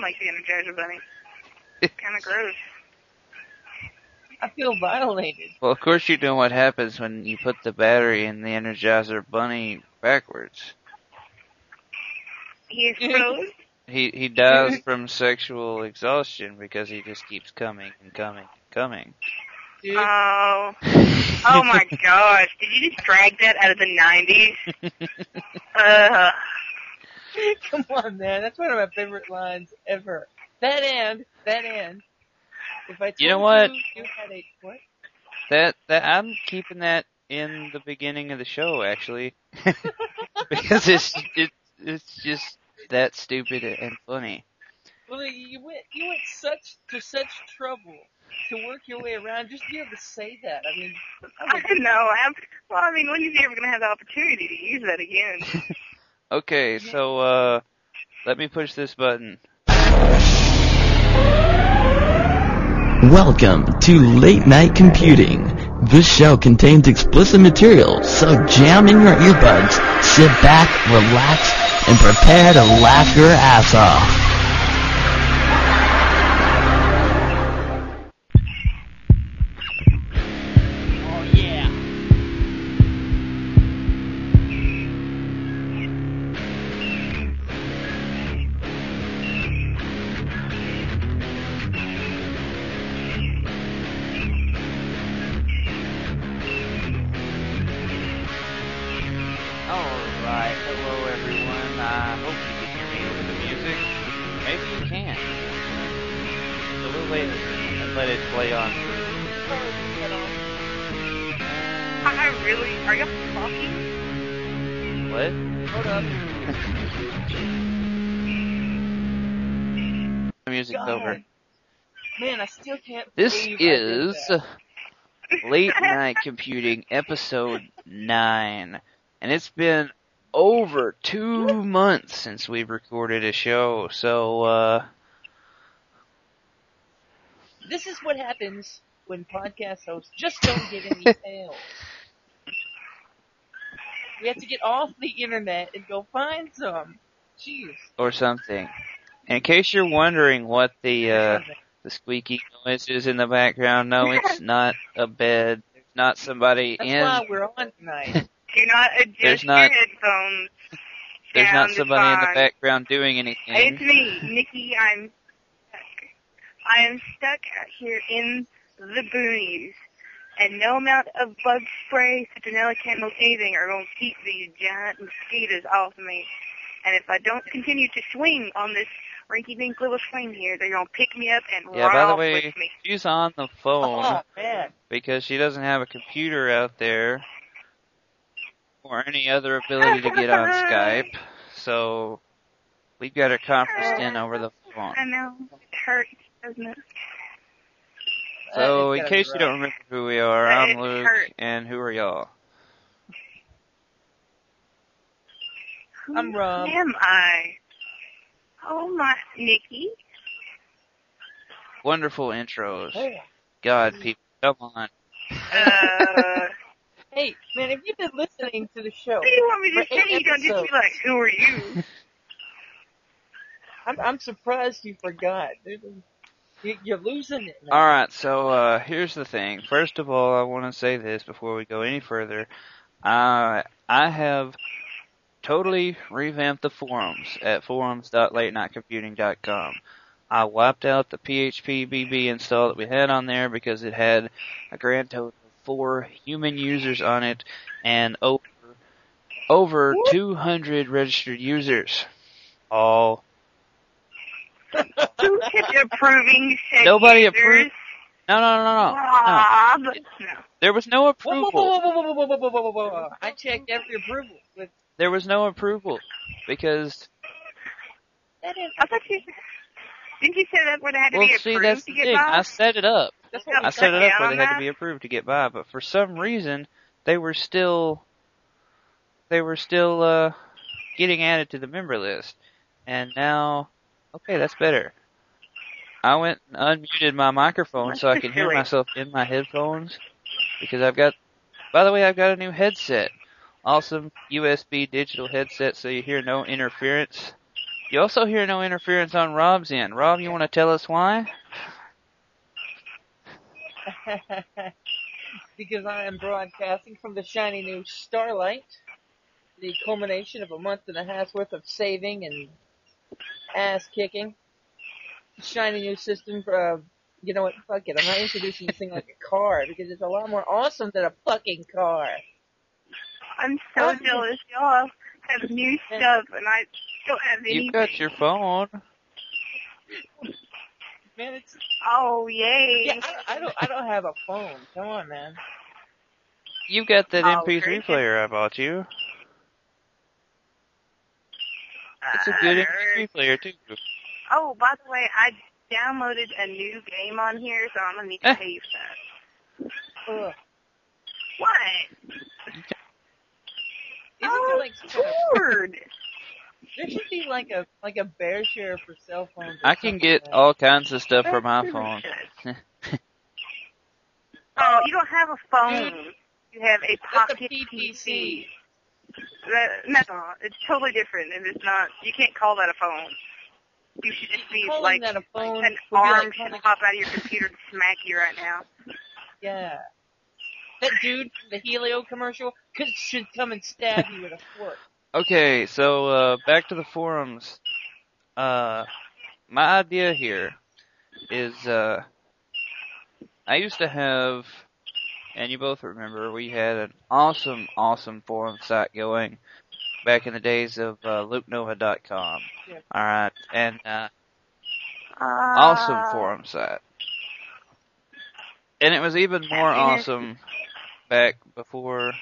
didn't like the Energizer Bunny. kind of gross. I feel violated. Well, of course you know what happens when you put the battery in the Energizer Bunny backwards. He explodes. He he dies from sexual exhaustion because he just keeps coming and coming and coming. Dude, Oh. Oh my gosh. Did you just drag that out of the 90s? Uh, come on, man. That's one of my favorite lines ever. That and, that and. If I told You know what? You, you had a, what? That that I'm keeping that in the beginning of the show actually, because it's it it's just that stupid and funny. Well, you went, you went such, to such trouble to work your way around just to be able to say that. I mean, I I don't know. I'm, well, I mean, when is he ever going to have the opportunity to use that again? Okay, so uh, let me push this button. Welcome to Late Night Computing. This show contains explicit material, so jam in your earbuds, sit back, relax, and prepare to laugh your ass off. God. over. Man, I still can't This believe I did is. Late Night Computing episode 9. And it's been over two months since we've recorded a show, so, uh, This is what happens when podcast hosts just don't get any mail. We have to get off the internet and go find some. Jeez. or something. In case you're wondering what the, uh, the squeaky noise is in the background, no, it's not a bed. It's not somebody That's in, why we're on tonight. Do not adjust There's not- your headphones. there's not somebody in the background doing anything. It's me, Nikki. I'm stuck. I am stuck out here in the boonies, and no amount of bug spray, citronella candles, anything are going to keep these giant mosquitoes off me. And if I don't continue to swing on this rinky-dink little swing here, they're going to pick me up and Yeah, run by the off way, with me. she's on the phone Oh because she doesn't have a computer out there or any other ability to get on Skype. So we've got her conferenced in over the phone. I know. It hurts, doesn't it? So in case you don't remember who we are, I'm Luke, hurts. and who are y'all? Who I'm Rob. am I? Oh my, Nikki. Wonderful intros. Hey, God, people, come on. Uh, hey, man, if you've been listening to the show, what do you want me to For say? eight You don't just be episodes. like, who are you? I'm, I'm surprised you forgot. There's You, you're losing it. Man. Alright, so uh here's the thing. First of all, I want to say this before we go any further. Uh, I have totally revamped the forums at forums.latenightcomputing.com. I wiped out the PHPBB install that we had on there because it had a grand total of four human users on it and over over 200 registered users. All. approving Nobody approved. No, no, no, no, no. There was no approval. I checked every approval with there was no approval because that is, I thought you. Didn't you say that would have to well, be see, approved that's to the get thing. by? I set it up. that's what I I set it up where they had to be approved to get by, but for some reason they were still they were still uh getting added to the member list. And now okay, that's better. I went and unmuted my microphone so I can hear myself in my headphones because I've got by the way, I've got a new headset. Awesome USB digital headset so you hear no interference You also hear no interference on Rob's end. Rob, you want to tell us why? because I am broadcasting from the shiny new Starlight, the culmination of a month and a half's worth of saving and ass kicking. Shiny new system for, uh, you know what, fuck it, I'm not introducing this thing like a car because it's a lot more awesome than a fucking car. I'm so jealous. Y'all have new stuff, and I don't have anything. You've got your phone. Man, it's, Oh, yay. yeah, I, I don't, I don't have a phone. Come on, man. You've got that Oh, MP3 gracious. player I bought you. It's a good MP3 player too. Oh, by the way, I downloaded a new game on here, so I'm gonna need to Eh. pay you for that. Ugh. What? Isn't oh, there like some kind Lord. there should be like a like a BearShare for cell phones. I can get like all kinds of stuff for my phone. Oh, you don't have a phone. Mm. You have a That's a pocket PPC. That, no, it's totally different, and it's not. You can't call that a phone. You should just be Calling like that a phone an arm like should pop out of your computer and smack you right now. Yeah. That dude from the Helio commercial could, should come and stab you with a fork. Okay, so uh back to the forums. Uh my idea here is uh I used to have and you both remember we had an awesome awesome forum site going back in the days of uh loopnova.com. Yeah. All right, and uh Uh, awesome forum site. And it was even more awesome back before,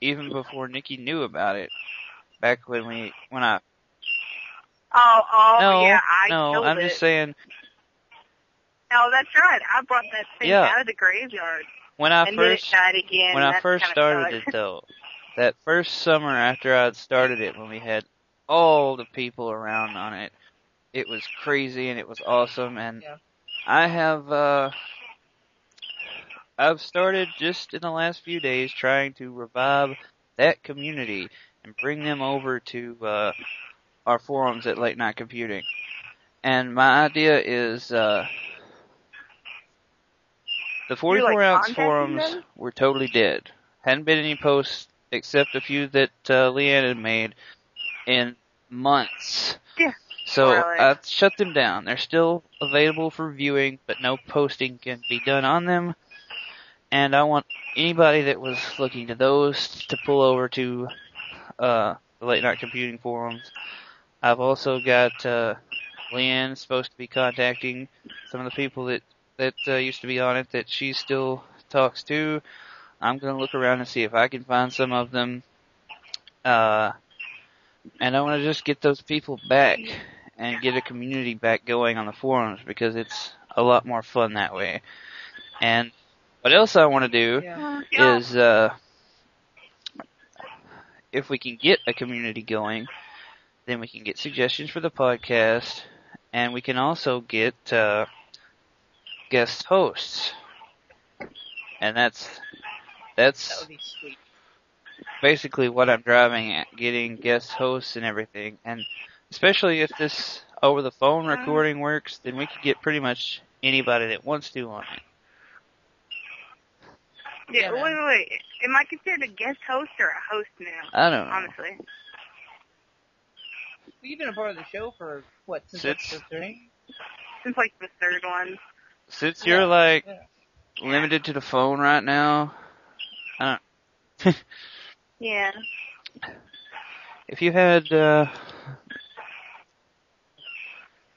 even before Nikki knew about it. Back when we, when I, Oh, oh, no, yeah, I know. no, I'm it. just saying, Oh, that's right. I brought that thing Yeah. out of the graveyard, when I and first, then it died again. when I first started sucked. it though, that first summer after I'd started it, when we had all the people around on it, it was crazy and it was awesome and Yeah. I have, uh, I've started just in the last few days trying to revive that community and bring them over to, uh, our forums at Late Night Computing. And my idea is, uh, the 44 like, ounce forums them? were totally dead. Hadn't been any posts except a few that, uh, Leanne had made in months. Yeah. So Really? I shut them down. They're still available for viewing, but no posting can be done on them. And I want anybody that was looking to those to pull over to uh, the late night computing forums. I've also got uh, Leanne supposed to be contacting some of the people that that uh, used to be on it that she still talks to. I'm gonna look around and see if I can find some of them. Uh, and I want to just get those people back and get a community back going on the forums because it's a lot more fun that way. And what else I want to do Yeah. Yeah. is uh if we can get a community going, then we can get suggestions for the podcast and we can also get uh guest hosts. And that's that's would be sweet. basically what I'm driving at, getting guest hosts and everything. And especially if this over the phone recording works, then we could get pretty much anybody that wants to on it. Yeah, Yeah, wait, wait, wait. Am I considered a guest host or a host now? I don't know. Honestly. You've been a part of the show for what since Since- episode three? Since like the third one. Since Yeah, you're like yeah. limited to the phone right now, I don't. Yeah. if you had, uh,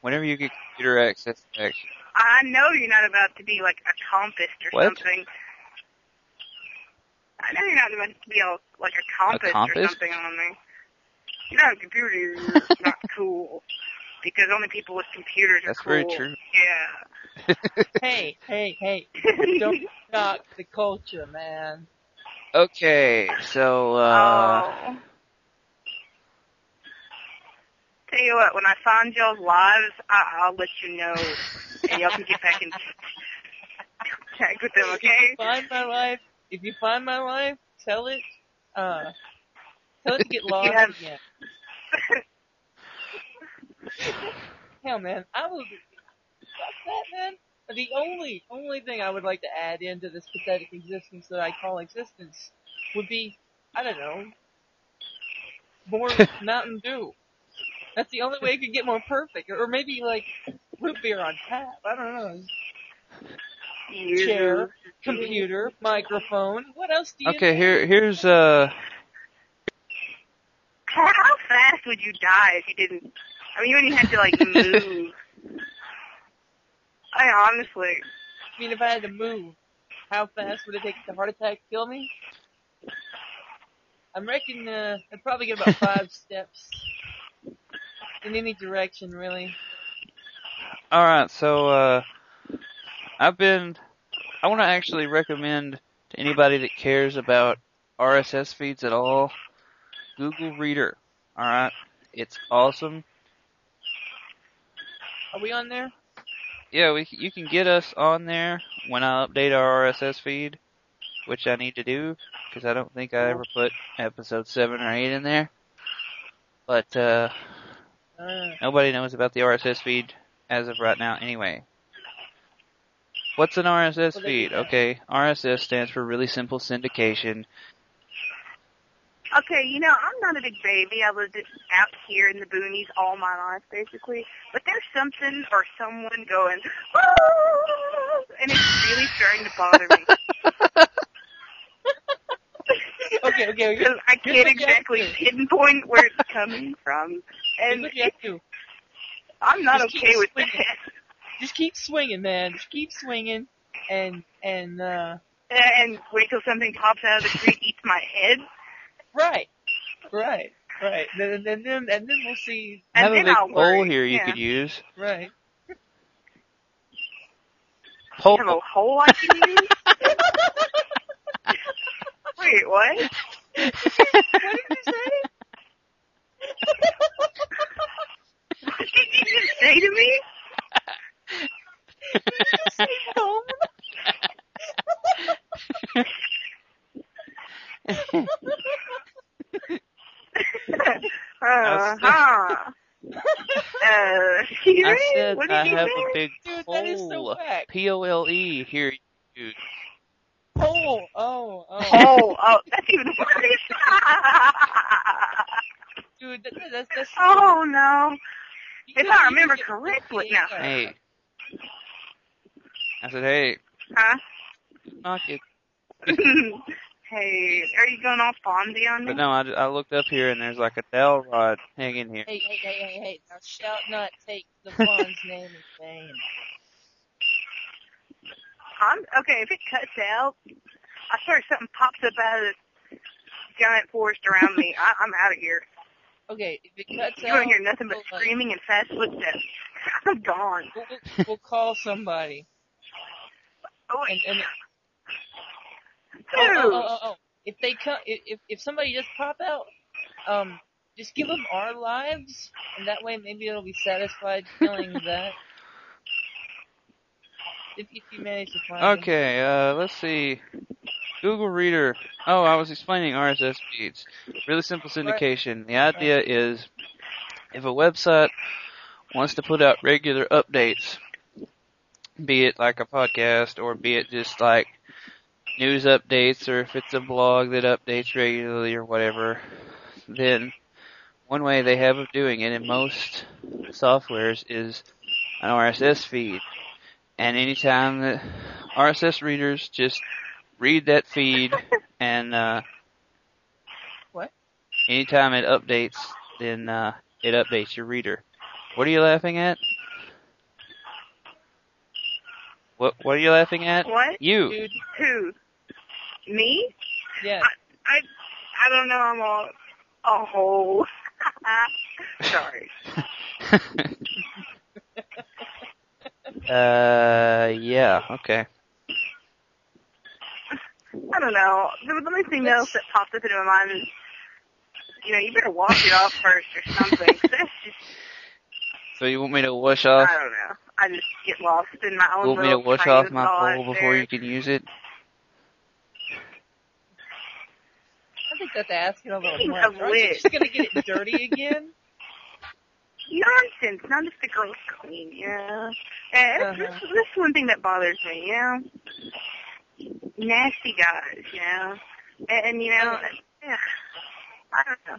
whenever you get computer access back, I know you're not about to be like a compass or What? something. I know you're not about to be a, like a compass, or compass? something on me. You know, computers are not cool. Because only people with computers are cool. that's very true. Yeah. Hey, hey, hey! Don't knock the culture, man. Okay, so, uh, oh. Tell you what, when I find y'all's lives, I- I'll let you know, and y'all can get back in contact with them, okay? Find my life. If you find my life, tell it. Uh, tell it to get lost have- again. Hell, man, I would. Fuck that, man. The only, only thing I would like to add into this pathetic existence that I call existence would be, I don't know, more Mountain Dew. That's the only way it could get more perfect. Or maybe like root beer on tap. I don't know. Chair, computer, microphone. What else do you Okay, need? here here's uh How how fast would you die if you didn't? I mean, you wouldn't have to like move. I honestly, I mean, if I had to move, how fast would it take the heart attack to kill me? I'm reckon uh, I'd probably get about five steps in any direction, really. all right, so uh I've been I want to actually recommend to anybody that cares about RSS feeds at all Google Reader. All right, it's awesome. Are we on there? Yeah, we you can get us on there when I update our RSS feed, which I need to do because I don't think I ever put episode seven or eight in there. But uh, Uh, nobody knows about the RSS feed as of right now, anyway. What's an RSS feed? Okay, RSS stands for really simple syndication. okay, you know, I'm not a big baby. I lived out here in the boonies all my life, basically. But there's something or someone going, "Woo!" and it's really starting to bother me. okay, okay, okay. Because I can't what you have exactly pinpoint where it's coming from, and what you have to do. I'm not Just okay with swinging. that. Just keep swinging, man. Just keep swinging, and and uh, And wait till something pops out of the street, eats my head, right, right, right. Then then then and then we'll see. and Have a big I'll poll worry. here you yeah. could use. Right. Poll. Have a hole I can use? Wait, what? What did you say? What did you just say to me? Home. uh huh. Uh, excuse I said what did I you have say? a big Dude, that is so whack. P O L E here. you use. Oh, oh, oh. Oh, oh, that's even worse. Dude, that, that's that's. oh no. If I remember correctly, now. Hey. I said, hey, Huh? knock it. hey, are you going off Fonzie on me? But no, I, I looked up here and there's like a dowel rod hanging here. Hey, hey, hey, hey, hey! Now shout not take the Fonz's name in vain. I'm okay. If it cuts out, I swear something pops up out of this giant forest around me. I, I'm out of here. Okay, if it cuts You out, don't hear nothing but we'll, uh, screaming and fast footsteps. I'm gone. We'll, we'll, we'll call somebody. Oh, And, and oh, oh, oh, oh. If they come, if if somebody just pop out, um, just give them our lives, and that way maybe it'll be satisfied killing that. If, if you manage to find them. Okay, uh, let's see. Google Reader. Oh, I was explaining RSS feeds. Really simple syndication. The idea is if a website wants to put out regular updates, be it like a podcast or be it just like news updates or if it's a blog that updates regularly or whatever, then one way they have of doing it in most softwares is an RSS feed. And anytime that RSS readers just read that feed and uh What? anytime it updates then uh it updates your reader. What are you laughing at? What what are you laughing at? What? You. Dude, Who? Me? yeah. I I don't know. I'm all a hole. Sorry. uh yeah, okay. I don't know. The the only thing else that popped up into my mind is, you know, you better wash it off first or something. 'cause that's just, So you want me to wash off I don't know. I just get lost in my own You want me to wash off my thought pole before there. you can use it? I think that's asking a little Speaking much. of Aren't you which- just gonna get it dirty again? nonsense. Not just the girls clean, yeah. know. And Uh-huh. this, this is one thing that bothers me, you know. Nasty guys, you know. And, and you know, yeah, I don't know.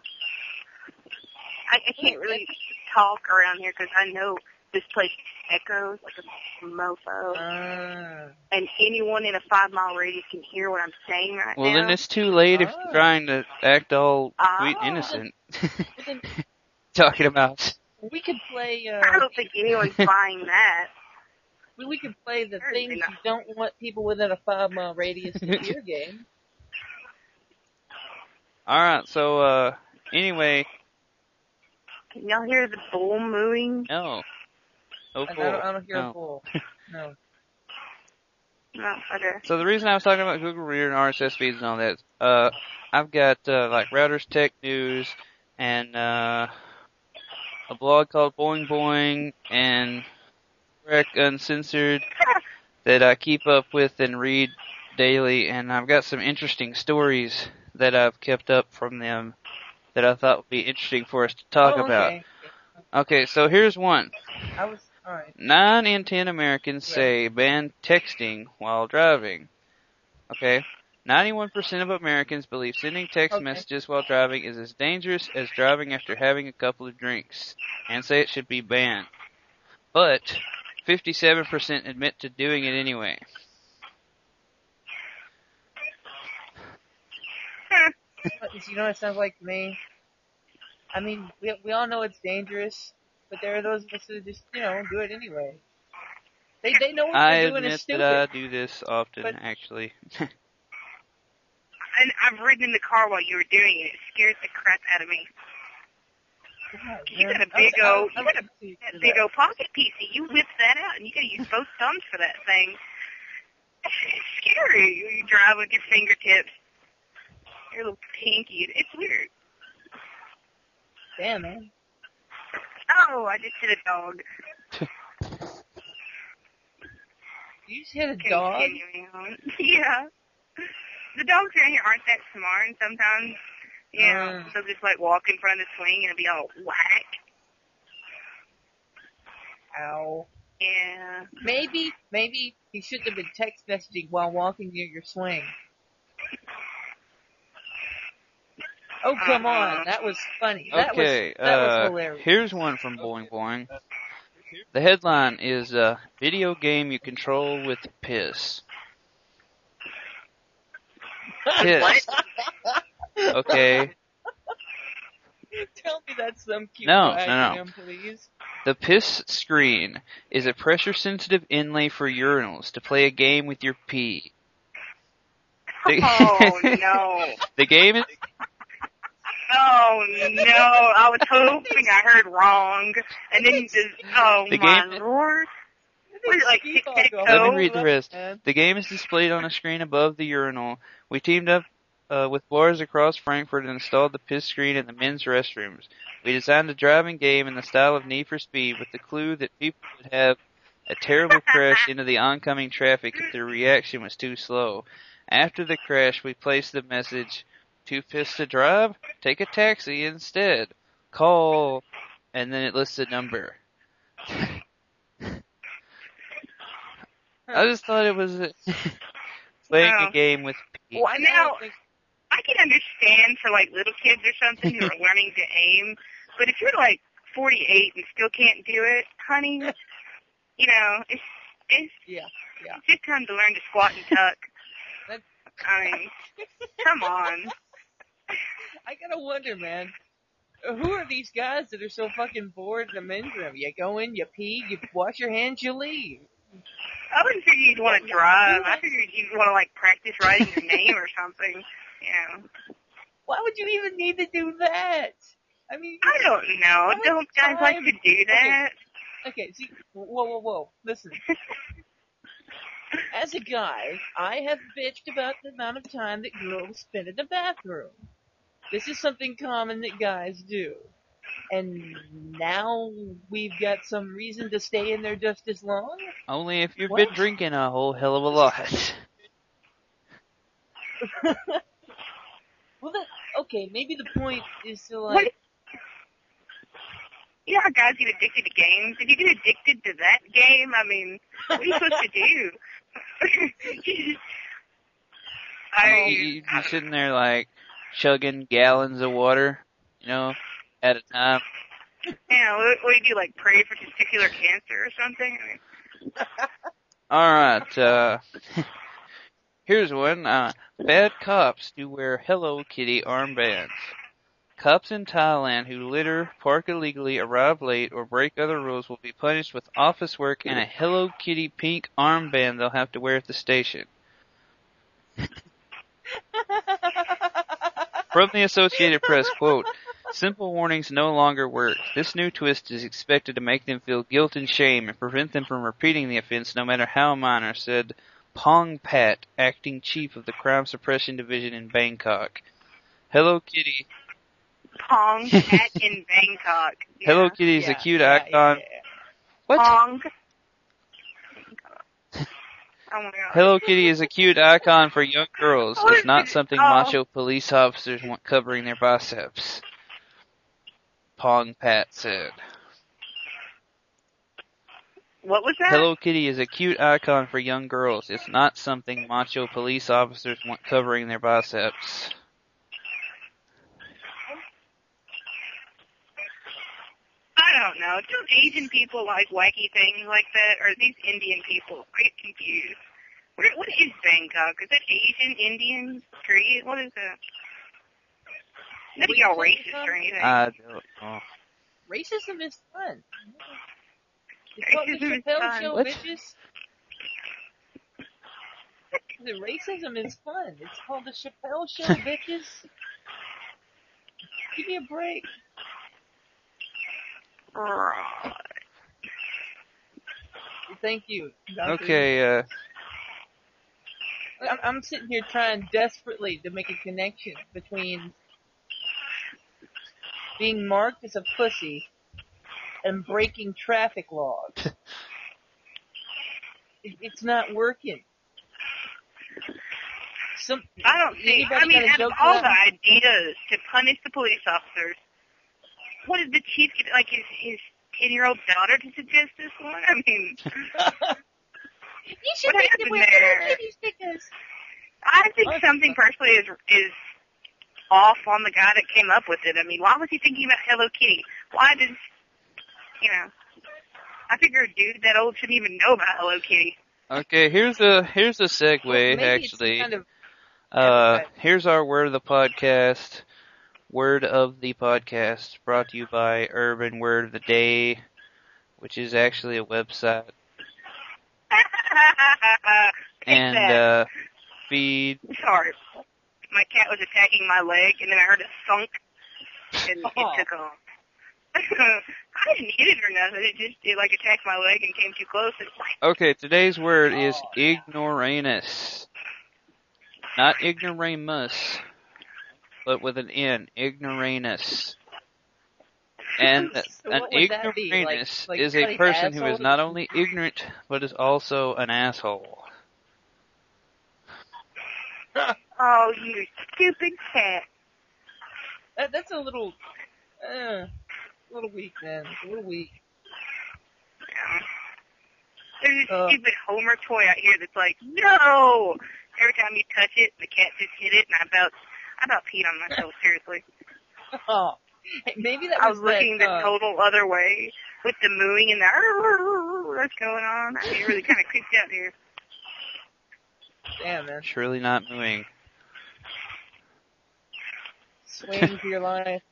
I, I can't really talk around here because I know this place echoes like a mofo, Ah. and anyone in a five mile radius can hear what I'm saying right Well, now. then it's too late if Ah. you're trying to act all Ah. sweet and innocent. Talking about we could play. I Uh, don't think anyone's buying that. we, we could play the Certainly things not. you don't want people within a five mile radius to hear game. all right. So uh, anyway, Can y'all hear the bull mooing? no, no I, I don't, I don't hear no. a bull. No. No, okay. So the reason I was talking about Google Reader and RSS feeds and all that, uh, I've got uh, like Reuters Tech News and uh, a blog called Boing Boing and Rec Uncensored that I keep up with and read daily, and I've got some interesting stories that I've kept up from them that I thought would be interesting for us to talk oh, about. Okay. Okay, so here's one. I was Nine in ten Americans Yeah. say ban texting while driving. Okay. 91% of Americans believe sending text Okay. messages while driving is as dangerous as driving after having a couple of drinks and say it should be banned. But 57% admit to doing it anyway. You know what it sounds like to me? I mean, we we all know it's dangerous, but there are those of us that just, you know, do it anyway. They they know what I they're doing is admit that I do this often, But- actually. And I've ridden in the car while you were doing it. It scared the crap out of me. God, You man. got a I was- big I old- you was got a- That big do old pocket PC, you whip that out, and you gotta use both thumbs for that thing. It's scary. You drive with your fingertips. Your little pinky. It's weird. Damn, man. Oh, I just hit a dog. You just hit a dog? Yeah. The dogs around here aren't that smart, and sometimes, you know, Mm. they'll just like walk in front of the swing and it'll be all whack. Ow. Yeah. Maybe, maybe he shouldn't have been text messaging while walking near your swing. Oh, come on. That was funny. That okay, was, that uh, was hilarious. here's one from Boing Boing. The headline is uh, "Video game you control with piss." Piss. Okay, Tell me that's some cute No, little no, no. please. the piss screen is a pressure-sensitive inlay for urinals to play a game with your pee. The, Oh no. the game is Oh no. I was hoping I heard wrong. And then you just, oh The my game- lord. Was like Keep on. Let me read the rest. The game is displayed on a screen above the urinal. We teamed up uh, with bars across Frankfurt and installed the piss screen in the men's restrooms. We designed a driving game in the style of Need for Speed with the clue that people would have a terrible crash into the oncoming traffic if their reaction was too slow. After the crash, we placed the message, too pissed to drive? Take a taxi instead. Call, and then it lists a number. I just thought it was playing a game with pee. Well, I now, I can understand for like little kids or something who are learning to aim, but if you're like 48 and still can't do it, honey, you know, it's it's Yeah, yeah. it's just time to learn to squat and tuck. That- I mean, come on. I gotta wonder, man. Who are these guys that are so fucking bored in the men's room? You go in, you pee, you wash your hands, you leave. I wouldn't figure you'd want to drive. I figured you'd want to like practice writing your name or something. You know, Why would you even need to do that? I mean, I don't know. Don't guys like to do that? okay, see, whoa, whoa, whoa, listen. As a guy, I have bitched about the amount of time that girls spend in the bathroom. This is something common that guys do. And now we've got some reason to stay in there just as long? Only if you've What? been drinking a whole hell of a lot. well, that, okay, maybe the point is to like, What? You know how guys get addicted to games? If you get addicted to that game, I mean, what are you supposed to do? I, you, you'd be sitting there like chugging gallons of water, you know, at a time. you know, what, what do you do, like pray for testicular cancer or something? I mean, Alright, uh, here's one. Uh, bad cops do wear Hello Kitty armbands. Cops in Thailand who litter, park illegally, arrive late, or break other rules will be punished with office work and a Hello Kitty pink armband they'll have to wear at the station. From the Associated Press, quote, Simple warnings no longer work. This new twist is expected to make them feel guilt and shame and prevent them from repeating the offense no matter how minor, said Pongpat, acting chief of the Crime Suppression Division in Bangkok. Hello Kitty. Pong Cat in Bangkok. Yeah. Hello Kitty is a cute yeah, icon. yeah, yeah. What? Pong. Oh my god. Hello Kitty is a cute icon for young girls. It's not something Oh. macho police officers want covering their biceps. Pongpat said. What was that? Hello Kitty is a cute icon for young girls. It's not something macho police officers want covering their biceps. I don't know. Don't Asian people like wacky things like that, or these Indian people? I get confused. What, what is Bangkok? Is that Asian, Indian, Korean? What is that? Not be all racist or anything. I don't. Racism is fun. It's what the Racism is Chappelle fun. show, What? bitches. The racism is fun. It's called the Chappelle show, bitches. Give me a break. Right. Thank you. Dr. Okay, uh, I'm, I'm sitting here trying desperately to make a connection between being marked as a pussy and breaking traffic laws. it, it's not working. Some, I don't see. anybody I mean, got a out of joke for all the ideas to punish the police officers, what did the chief get? Like his his ten year old daughter to suggest this one? I mean, you should What make happened them wear there? Hello Kitty stickers. I think What? something personally is is off on the guy that came up with it. I mean, why was he thinking about Hello Kitty? Why did you know? I figure a dude that old shouldn't even know about Hello Kitty. okay, here's a, here's a segue, Maybe it's some actually. kind of Uh, advertising. here's our word of the podcast. Word of the podcast brought to you by Urban Word of the Day, which is actually a website and uh, feed. Sorry. My cat was attacking my leg, and then I heard a thunk, and Oh. it took off. I didn't hit it or nothing. It just it like attacked my leg and came too close. And Okay, today's word is Oh. ignoramus, not ignoramus, but with an N. Ignoramus. And So an what would that be? Like- ignoramus like is a person who is not only ignorant but is also an asshole. oh, you stupid cat! That, that's a little, uh, a little weak, man. A little weak. Yeah. There's this Uh. stupid Homer toy out here that's like, no! Every time you touch it, the cat just hit it, and I about, I about peed on myself, seriously. Oh, maybe that I was, was looking that, the uh, total other way with the mooing and the that's going on. I get really kind of creeped out here. Damn, man. It's really not moving. Swing for your life.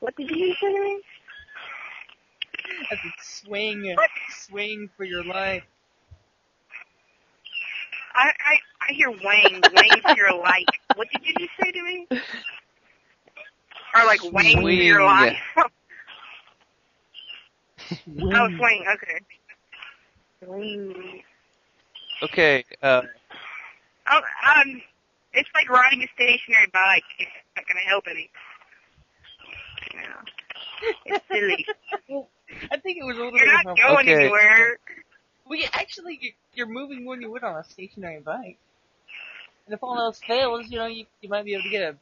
What did you say to me? I said swing, swing for your life. I, I, I hear Wang, Wang for your life. What did you just say to me? Or like Wang for your Swing. life. Swing. oh, swing, okay. Swing. Okay, uh, Oh, um, it's like riding a stationary bike. It's not going to help any. No. It's silly. I think it was a little You're bit not going Okay. anywhere. Yeah, actually, you- you're moving more than you would on a stationary bike. And if all else fails, you know, you, you might be able to get a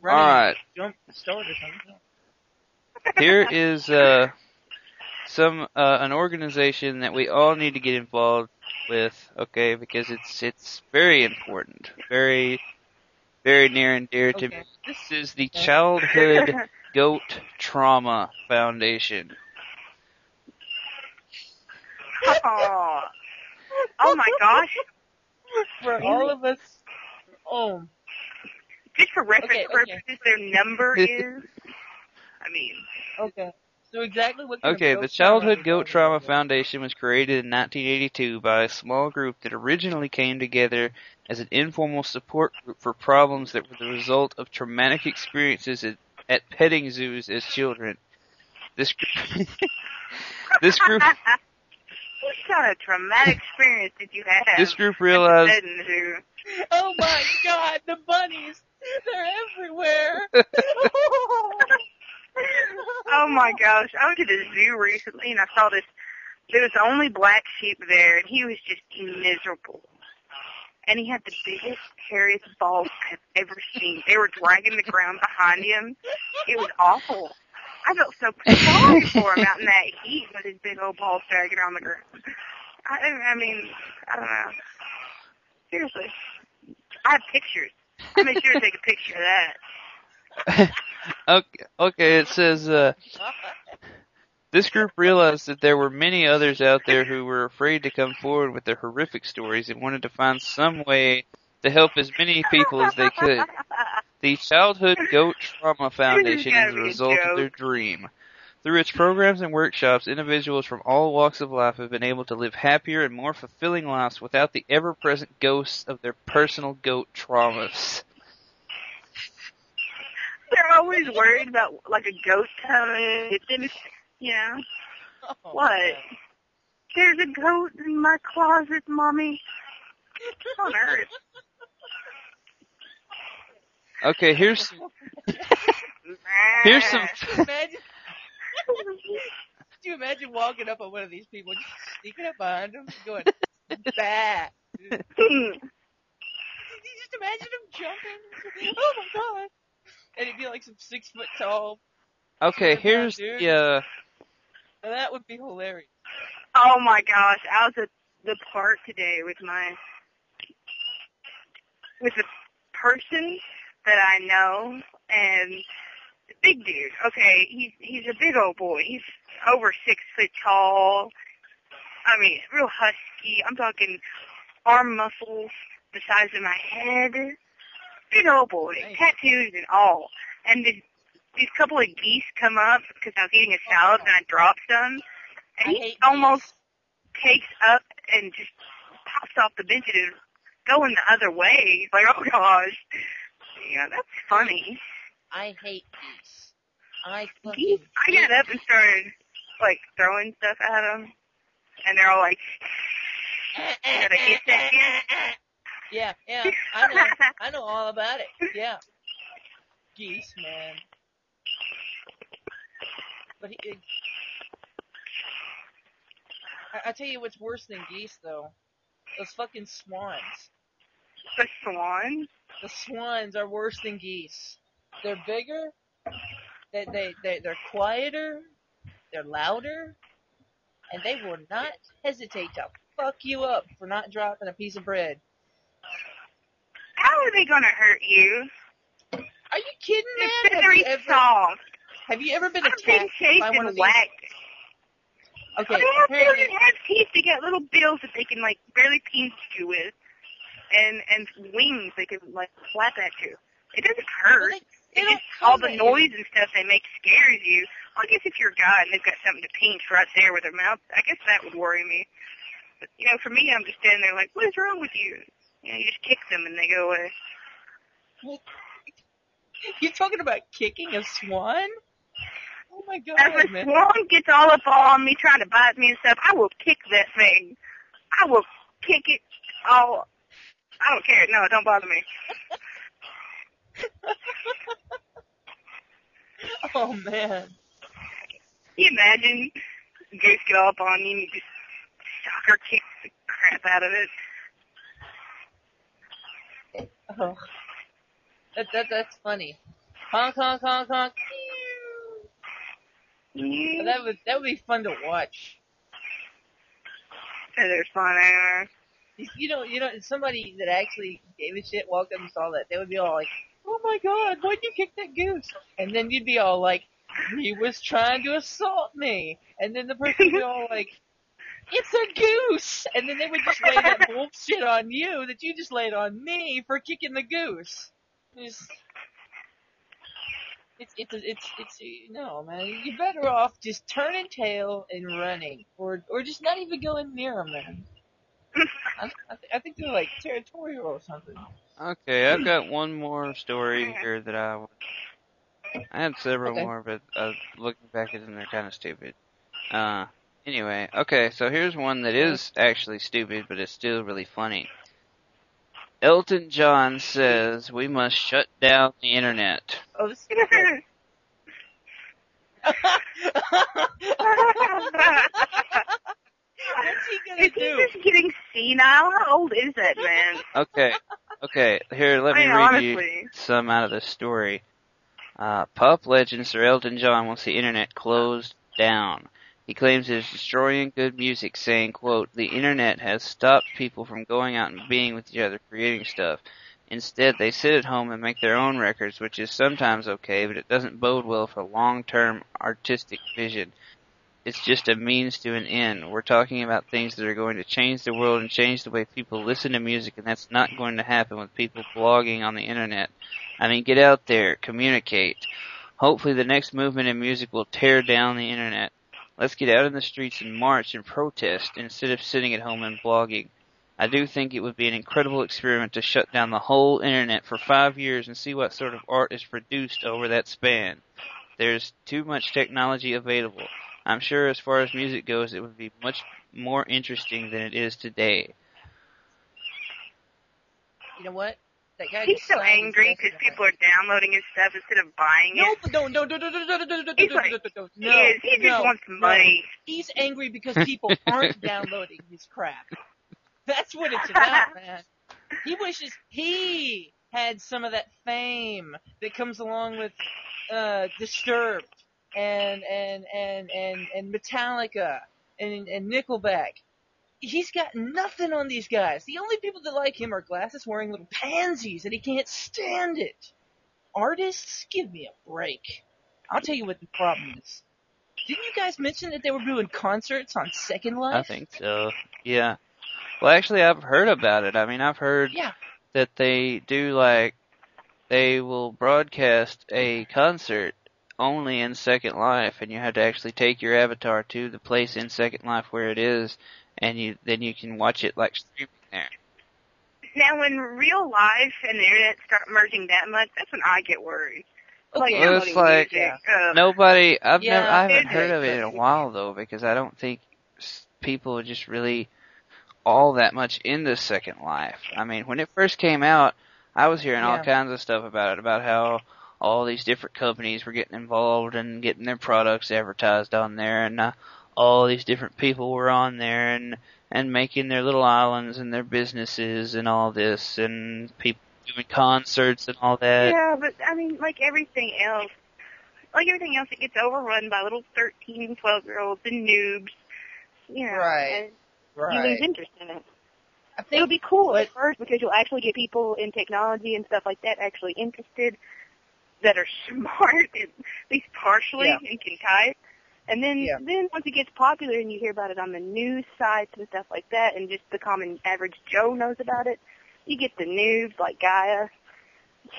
running alright. jump start or something. here is uh, some uh, an organization that we all need to get involved with, okay? Because it's it's very important, very very near and dear to Okay. me. This is the Childhood Goat Trauma Foundation. oh. Oh my gosh. For all of us, oh, Just for reference Okay, okay. purposes, their number is. I mean, okay. So exactly what Okay, the Childhood Goat Trauma? Foundation was created in 1982 by a small group that originally came together as an informal support group for problems that were the result of traumatic experiences at, at petting zoos as children. This group, this group, what kind of traumatic experience did you have? this group realized? Oh my god, the bunnies! They're everywhere! oh my gosh, I went to the zoo recently and I saw this. There was the only black sheep there, and he was just miserable. And he had the biggest, hairiest balls I've ever seen. They were dragging the ground behind him. It was awful. I felt so sorry for him out in that heat with his big old balls dragging on the ground. I, I mean, I don't know. Seriously, I have pictures. I made sure to take a picture of that. okay, okay, it says, uh, this group realized that there were many others out there who were afraid to come forward with their horrific stories and wanted to find some way to help as many people as they could. The Childhood Goat Trauma Foundation is a be a result of their dream. Through its programs and workshops, individuals from all walks of life have been able to live happier and more fulfilling lives without the ever-present ghosts of their personal goat traumas. They're always worried about like a ghost coming. It's in, you. Oh, What? man. There's a goat in my closet, mommy. On earth. Okay, here's here's some Could you imagine? Could you imagine walking up on one of these people, just sneaking up behind them, going, "Bah!" Did you just imagine him jumping? Oh my god! And it'd be like some six foot tall. Okay, here's dude. the uh Now that would be hilarious. oh my gosh, I was at the park today with my with a person that I know and the big dude. Okay, he's he's a big old boy. He's over six foot tall. I mean, real husky. I'm talking arm muscles the size of my head. Big old boy, Nice. tattoos and all. And the, these couple of geese come up because I was eating a salad and I dropped some. And I he almost geese. takes up and just pops off the bench and is going the other way. Like, oh gosh. Yeah, that's funny. I hate geese. I fucking. Geese, I got up and started like throwing stuff at them, and they're all like, gotta hit that? Yeah, yeah, I know. I know all about it. Yeah. Geese, man. But he, it, I, I tell you what's worse than geese, though. Those fucking swans. The swans? The swans are worse than geese. They're bigger. They they they they're quieter. They're louder, and they will not hesitate to fuck you up for not dropping a piece of bread. How are they gonna hurt you? Are you kidding, me? They're Have very you ever soft. have you ever been I've been attacked chased by one of these? whacked. Okay, they have teeth. They got little bills that they can like barely pinch you with, and and wings they can like flap at you. It doesn't hurt. Well, they- they It's just all the noise and stuff they make scares you. I guess if you're a guy and they've got something to pinch right there with their mouth, I guess that would worry me. But you know, for me, I'm just standing there like, what is wrong with you? You know, you just kick them and they go away. You're talking about kicking a swan? Oh my god. If a man! swan gets all up on me trying to bite me and stuff, I will kick that thing. I will kick it all. I don't care. No, don't bother me. Oh man! Can you imagine goose get all up on you and you just soccer kick the crap out of it? Oh, that that that's funny. Honk honk honk honk. Yeah. That would that would be fun to watch. They're fun, eh? You know, you know, somebody that actually gave a shit walked up and saw that, they would be all like, "Oh my god, why'd you kick that goose?" And then you'd be all like, "He was trying to assault me," and then the person would be all like, "It's a goose," and then they would just lay that bullshit on you that you just laid on me for kicking the goose. It's it's it's it's, it's no man. You're better off just turning tail and running, or or just not even going near them, man. I, I, th- I think they're like territorial or something. Okay, I've got one more story here that I. I had several Okay. more, but uh, looking back at them, they're kind of stupid. Uh, anyway, okay, so here's one that is actually stupid, but it's still really funny. Elton John says we must shut down the internet. Oh, this is good. What's he gonna Is he do? just getting senile? How old is that man? Okay, okay, here, let me I mean, read you some out of the story. Uh, pop legend Sir Elton John wants the internet closed down. He claims it is destroying good music, saying, quote, the internet has stopped people from going out and being with each other creating stuff. Instead, they sit at home and make their own records, which is sometimes okay, but it doesn't bode well for long-term artistic vision. It's just a means to an end. We're talking about things that are going to change the world and change the way people listen to music, and that's not going to happen with people blogging on the internet. I mean, get out there, communicate. Hopefully the next movement in music will tear down the internet. Let's get out in the streets and march and protest instead of sitting at home and blogging. I do think it would be an incredible experiment to shut down the whole internet for five years and see what sort of art is produced over that span. There's too much technology available. I'm sure as far as music goes, it would be much more interesting than it is today. You know what? That guy He's so angry because people are downloading his stuff instead of buying No, it. but no, no, no, no, no, no, no, no, no, He's like- no, no, He no, is. He just no, wants no. money. He's angry because people aren't downloading his crap. That's what it's about, man. He wishes he had some of that fame that comes along with uh Disturbed and and and and and Metallica and and Nickelback. He's got nothing on these guys. The only people that like him are glasses wearing little pansies and he can't stand it. Artists, give me a break. I'll tell you what the problem is. Didn't you guys mention that they were doing concerts on Second Life? I think so. Yeah. Well, actually, I've heard about it. I mean, I've heard Yeah. that they do like they will broadcast a concert only in Second Life, and you have to actually take your avatar to the place in Second Life where it is, and you then you can watch it like streaming there. Now, when real life and the internet start merging that much, that's when I get worried. Like Okay. Well, it's downloading like- music. Ugh. Nobody, I've Yeah, never, I haven't it heard of it in a while though, because I don't think people are just really all that much into Second Life. I mean, when it first came out, I was hearing all kinds of stuff about it, about how all these different companies were getting involved and getting their products advertised on there, and uh, all these different people were on there and and making their little islands and their businesses and all this, and people doing concerts and all that. Yeah, but I mean, like everything else, like everything else, it gets overrun by little 13, 12 year olds and noobs. You know, Right. and you lose interest in it. I It'll be cool at first because you'll actually get people in technology and stuff like that actually interested that are smart, at least partially, Yeah. and can type. And then, Yeah. then once it gets popular and you hear about it on the news sites and stuff like that, and just the common average Joe knows about it, you get the noobs like Gaia.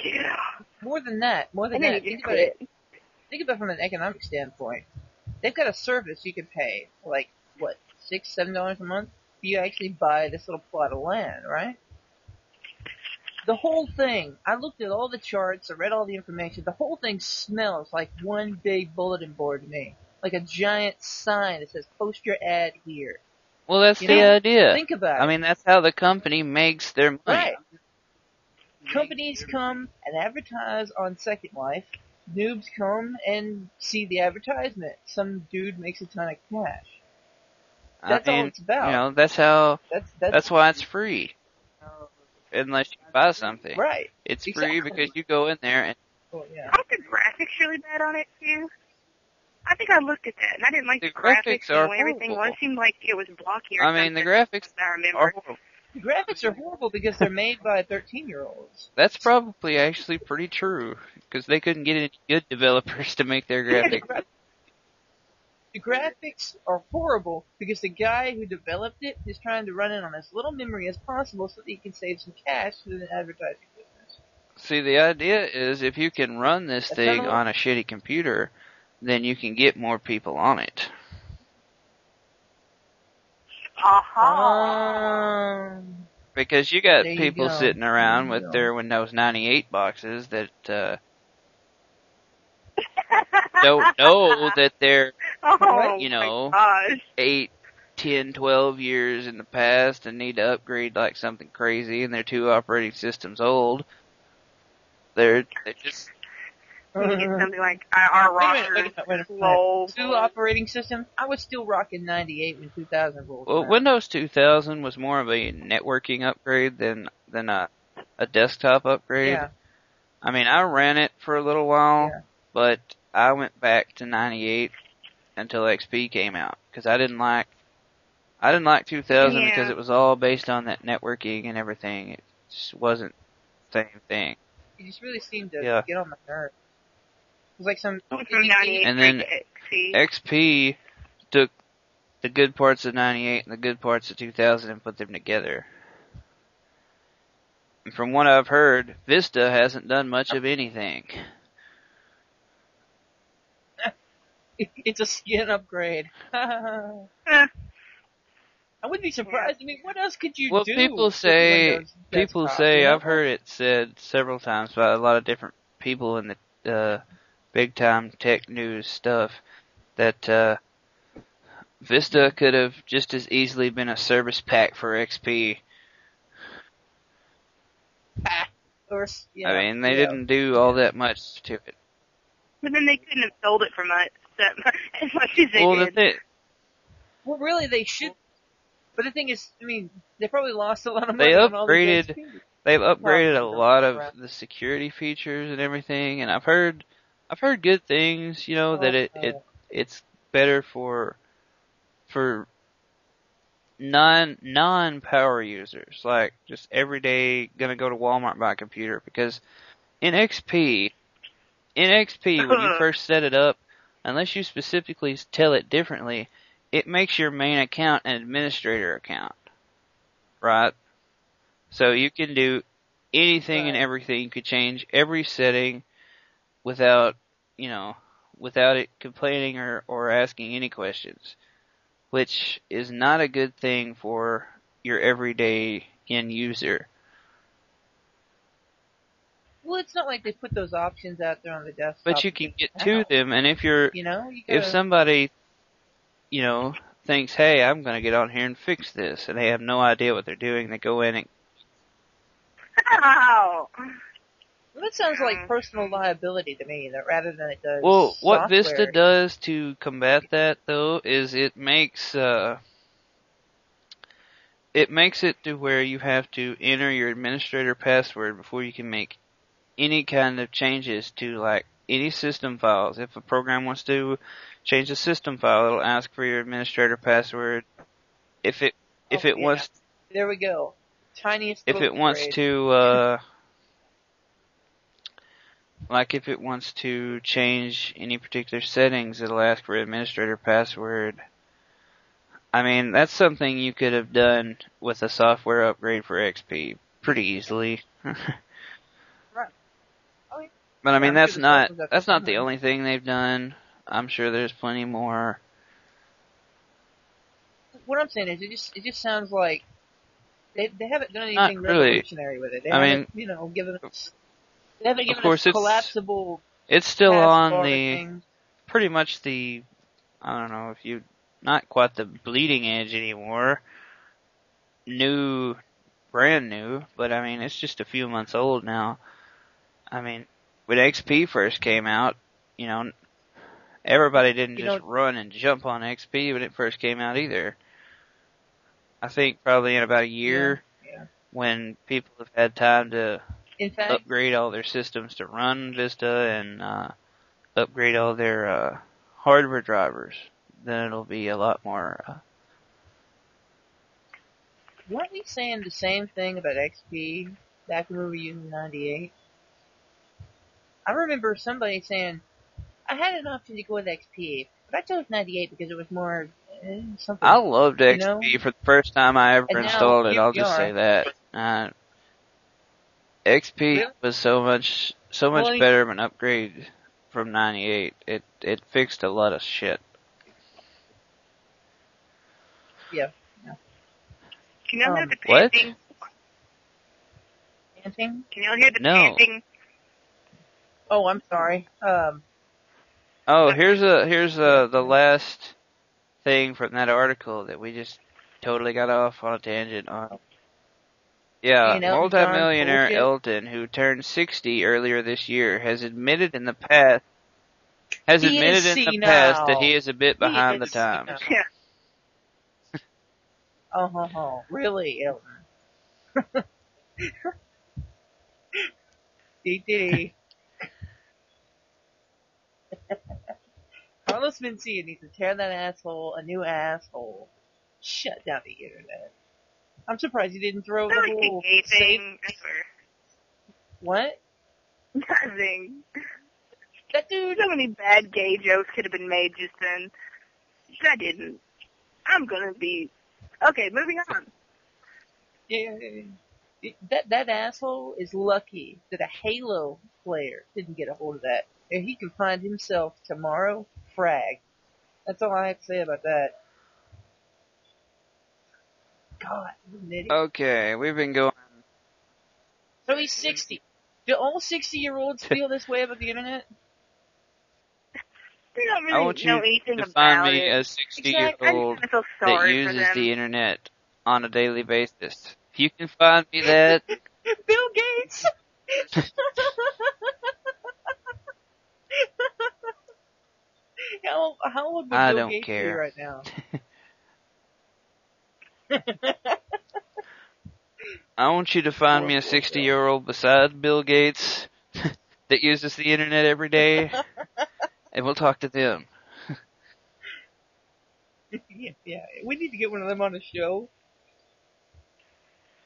Yeah. more than that, more than that, you think about it. Think about it from an economic standpoint. They've got a service you can pay like what six, seven dollars a month. if You actually buy this little plot of land, right? The whole thing. I looked at all the charts. I read all the information. The whole thing smells like one big bulletin board to me, like a giant sign that says "Post your ad here." Well, that's You the know, idea. Think about it. I mean, that's how the company makes their money. Right. Companies come and advertise on Second Life. Noobs come and see the advertisement. Some dude makes a ton of cash. That's I all it's about. You know, that's how. That's that's, That's why it's free. Unless you buy something, right. it's free because you go in there and Well, yeah. Aren't the graphics really bad on it too? I think I looked at that, and I didn't like The the, graphics, graphics are and the way everything was. It seemed like it was blocky or I mean, the graphics I remember. are horrible. The graphics are horrible because they're made by 13 year olds. That's probably actually pretty true because they couldn't get any good developers to make their graphics. Gra- the graphics are horrible because the guy who developed it is trying to run it on as little memory as possible so that he can save some cash for the advertising business. See, the idea is if you can run this That's thing on a shitty computer, then you can get more people on it. Aha. Um, Because you got There you people go. sitting around with go. their Windows 98 boxes that uh, don't know that they're oh, you know, my gosh. 8, 10, 12 years in the past and need to upgrade like something crazy and they're two operating systems old. They're, they're just, You get something like our Wait a minute, roster wait a minute, wait a minute. Two operating systems. I was still rocking 98 when 2000 rolled well, around. Windows 2000 was more of a networking upgrade than, than a, a desktop upgrade. Yeah. I mean, I ran it for a little while, Yeah. but I went back to 98 until XP came out because I didn't like I didn't like 2000 Yeah. because it was all based on that networking and everything. It just wasn't the same thing. It just really seemed to Yeah. get on my nerves. It was like some. Went from 98 And then- XP. XP took the good parts of 98 and the good parts of 2000 and put them together. And from what I've heard, Vista hasn't done much of anything. It's a skin upgrade. I Eh, wouldn't be surprised. I mean, what else could you Well, do? Well, people say- People desktop, say? I've heard it said several times by a lot of different people in the uh, big time tech news stuff that uh, Vista could have just as easily been a service pack for XP. Or, s- you I mean, they yeah. didn't do all that much to it. But then they couldn't have sold it for much, that, as much as they well, the did. thing, Well, really, they should. But the thing is, I mean, they probably lost a lot of They money. on all these upgraded- they've upgraded a lot of the security features and everything, and I've heard, I've heard good things. You know that oh, it, it Oh, it's better for for non non power users, like just everyday gonna go to Walmart and buy a computer because in XP in XP when you first set it up, unless you specifically tell it differently, it makes your main account an administrator account. Right? So you can do anything and everything. You could change every setting without, you know, without it complaining or, or asking any questions. Which is not a good thing for your everyday end user. Well, it's not like they put those options out there on the desktop. But you can get to them and if you're You know, you if gotta- somebody, you know, thinks, hey, I'm gonna get on here and fix this, and they have no idea what they're doing, they go in and, Ow! Well, that sounds like personal liability to me, that rather than it does. well, what. Vista does to combat that though, is it makes, uh, it makes it to where you have to enter your administrator password before you can make any kind of changes to like any system files. If a program wants to change a system file, it'll ask for your administrator password. If it, if Oh, it yeah. wants There we go. Tiniest. if it wants upgrade. to uh like if it wants to change any particular settings it'll ask for administrator password i mean that's something you could have done with a software upgrade for xp pretty easily. but i mean that's not that's not the only thing they've done i'm sure there's plenty more What I'm saying is, it just it just sounds like they they haven't done anything really. revolutionary with it. They I haven't, you know, given us. They haven't given course, us it's collapsible. it's still on the pretty much the I don't know if you not quite the bleeding edge anymore. New brand new, but I mean it's just a few months old now. I mean when XP first came out, you know everybody didn't You just run and jump on XP when it first came out either. I think probably in about a year Yeah. when people have had time to fact, upgrade all their systems to run Vista and uh, upgrade all their uh, hardware drivers, then it'll be a lot more. Uh, Weren't we saying the same thing about XP back when we were using 98? I remember somebody saying, I had an option to go with XP, but I chose 98 because it was more eh, something. I loved You XP know? for the first time I ever And installed it. I'll just are. say that. Uh, XP Really? was so much so much Well, better of an upgrade from 98. It it fixed a lot of shit. Yeah. Can y'all hear Um, the what? panting? Panting? Can y'all hear the No. panting? Oh, I'm sorry. Um, Oh, here's a here's a the last thing from that article that we just totally got off on a tangent on. Yeah, You know, multimillionaire. Elton, who turned 60 earlier this year, has admitted in the past has He admitted in the past that he is a bit behind the times. oh, ho, ho. really, Elton? Dee. Carlos Mencia needs to tear that asshole a new asshole. Shut down the internet. I'm surprised you didn't throw That the a whole gay safe- thing. What? Nothing. That dude. So many bad gay jokes could have been made just then. I didn't. I'm gonna be. Okay, moving on. Yeah, that that asshole is lucky that a Halo player didn't get a hold of that. And he can find himself tomorrow frag. That's all I have to say about that. God, what an idiot. Okay, we've been going. so he's 60. Do all 60 year olds feel this way about the internet? They don't I really want know you anything to find me it. a 60 year Exactly. I old just feel that uses the internet on a daily basis. If you can find me that, Bill Gates! how, how old would I Bill don't Gates be care. right now? I want you to find me a 60 year old besides Bill Gates that uses the internet every day, and we'll talk to them. yeah, yeah, we need to get one of them on the show.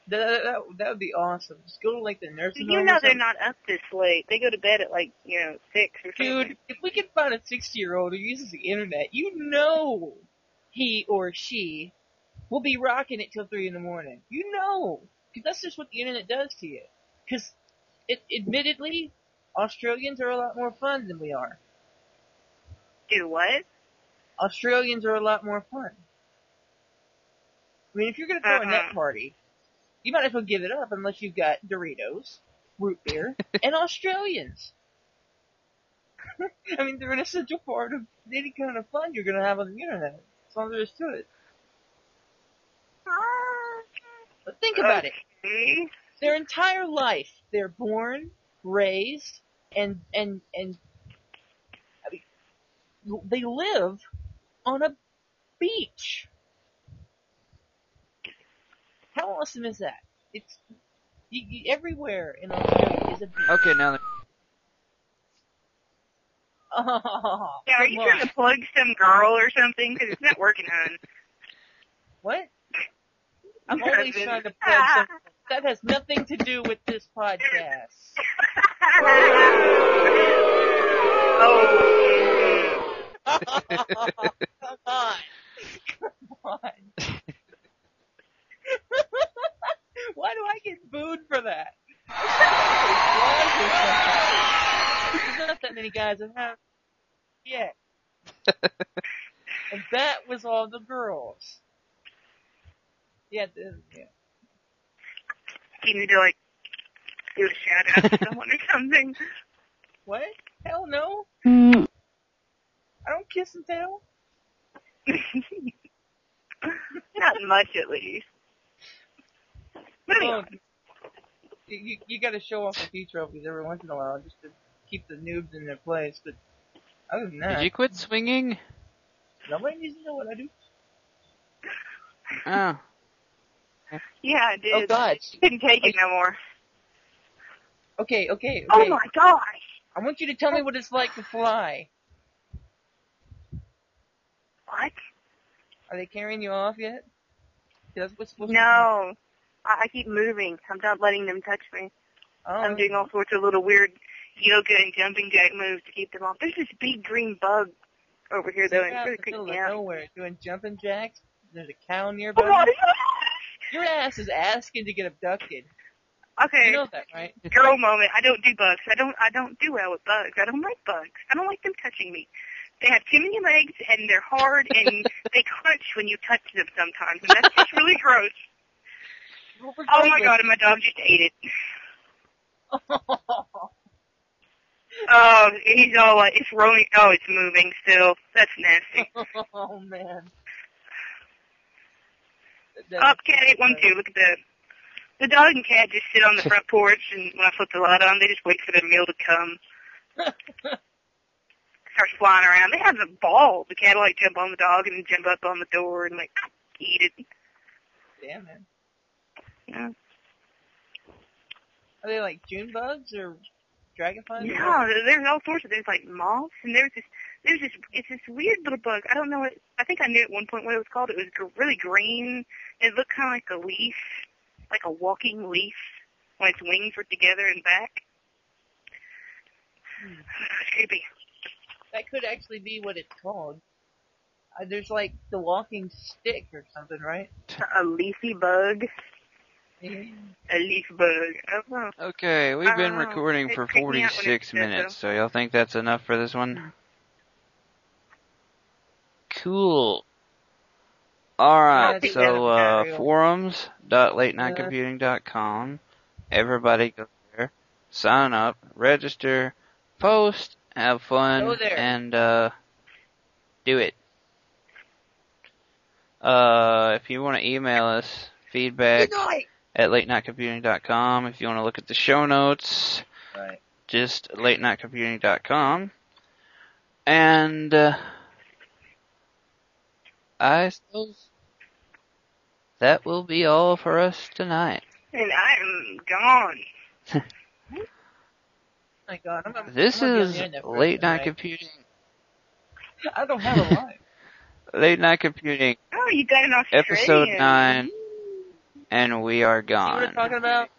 That, that, that would be awesome. Just go to like the nursing home. You know they're not up this late. They go to bed at like, you know, six or something. Dude, if we can find a 60 year old who uses the internet, you know he or she will be rocking it till 3 in the morning. You know. Because that's just what the internet does to you. Because, it, admittedly, Australians are a lot more fun than we are. Do what? Australians are a lot more fun. I mean, if you're gonna throw a net Uh-huh. party, you might as well give it up unless you've got Doritos, root beer, and Australians. I mean, they're an essential part of any kind of fun you're gonna have on the internet. That's all there is to it. But think about it. Their entire life, they're born, raised, and, and, and, I mean, they live on a beach. How awesome is that? It's, you, you, everywhere in Australia is a beach. Okay, now Oh, Yeah, are you on. trying to plug some girl or something? Because it's not working, hon. What? I'm Nothing. always trying to plug some, that has nothing to do with this podcast. oh. Come on. Come on. Why do I get booed for that? There's not that many guys that have yet. and that was all the girls. Yeah, the, yeah. You need to like do a shout out to someone or something. What? Hell no. Mm. I don't kiss and tell. not much, at least. Moving on. you, you, you gotta show off a few trophies every once in a while just to keep the noobs in their place, but other than that, did you quit swinging? nobody needs to know what I do. Oh, Yeah, I did. Oh god. Couldn't take it no more. Okay, okay, okay. Oh my gosh. I want you to tell me what it's like to fly. What? Are they carrying you off yet? That's what's supposed to No. I, I keep moving. I'm not letting them touch me. Oh, I'm doing all sorts of little weird yoga and jumping jack moves to keep them off. There's this big green bug over here though, you're out it's in the middle of nowhere doing jumping jacks. There's a cow Oh nearby. my Your ass is asking to get abducted. Okay. You know that, right? Girl moment. I don't do bugs. I don't. I don't do well with bugs. I don't like bugs. I don't like them touching me. They have too many legs and they're hard and they crunch when you touch them sometimes, and that's just really gross. Oh my god! And my dog just ate it. Oh, he's all like, it's rolling. Oh, it's moving still. That's nasty. oh man. Up, cat eight one two. Look at that. The dog and cat just sit on the front porch, and when I flip the light on, they just wait for their meal to come. Starts flying around. They have a ball. The cat will like jump on the dog and jump up on the door and like eat it. Damn man. Yeah. Are they like June bugs or dragonflies? No, there's all sorts of. There's like moths, and there's this. There's this. It's this weird little bug. I don't know what. I think I knew at one point what it was called. It was gr- really green. It looked kind of like a leaf, like a walking leaf, when its wings were together and back. It's creepy. That could actually be what it's called. Uh, there's like the walking stick or something, right? A leafy bug. A leaf bug. I don't know. Okay, we've been Oh, recording for creeped me out when it 46 minutes, so y'all think that's enough for this one? Cool. Alright, so uh, forums.latenightcomputing.com. Everybody go there, sign up, register, post, have fun, and uh, do it. Uh, if you want to email us feedback Good night. At latenightcomputing.com, if you want to look at the show notes, Right. just latenightcomputing.com. And uh, I suppose that will be all for us tonight. And I'm gone. oh my god, I'm, I'm, This I'm gonna be on is the Late Night tonight. Computing. I don't have a life. Late Night Computing, Oh, you got an Australian. episode 9, and we are See what I'm gone. talking about?